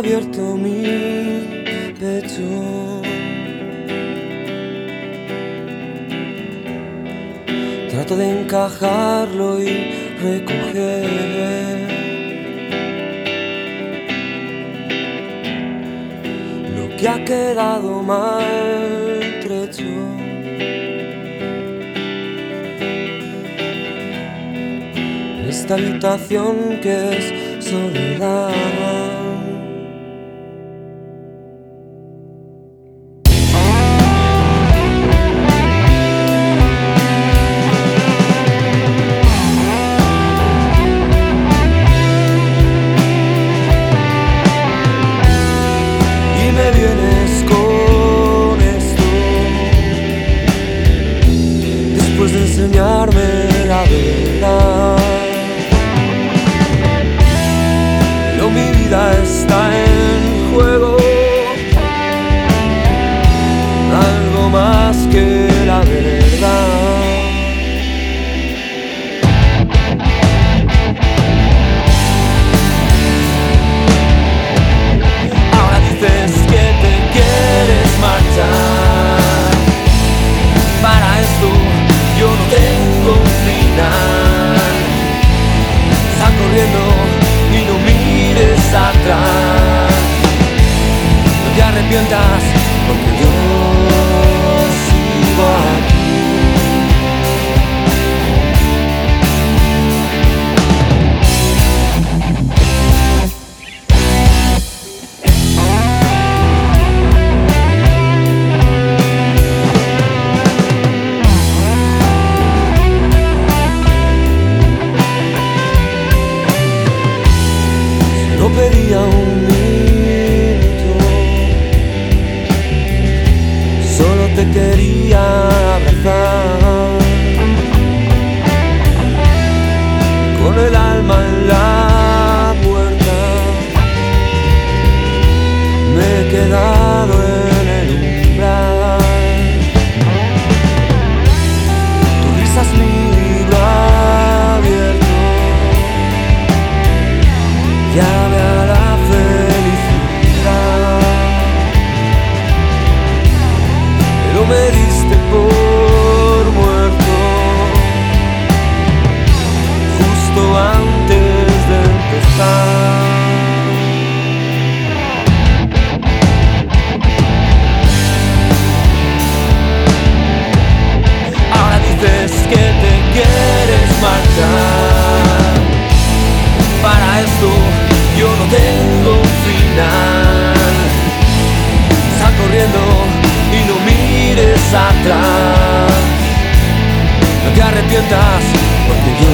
abierto mi pecho. Trato de encajarlo y recoger lo que ha quedado maltrecho. En esta habitación que es soledad. Después de enseñarme la verdad. Pero mi vida está en No te quería abrazar. Con el alma en la puerta. Me quedaba me por muerto justo antes de empezar. que te quieres marchar. Para esto yo no tengo final. atrás. No te arrepientas porque yo...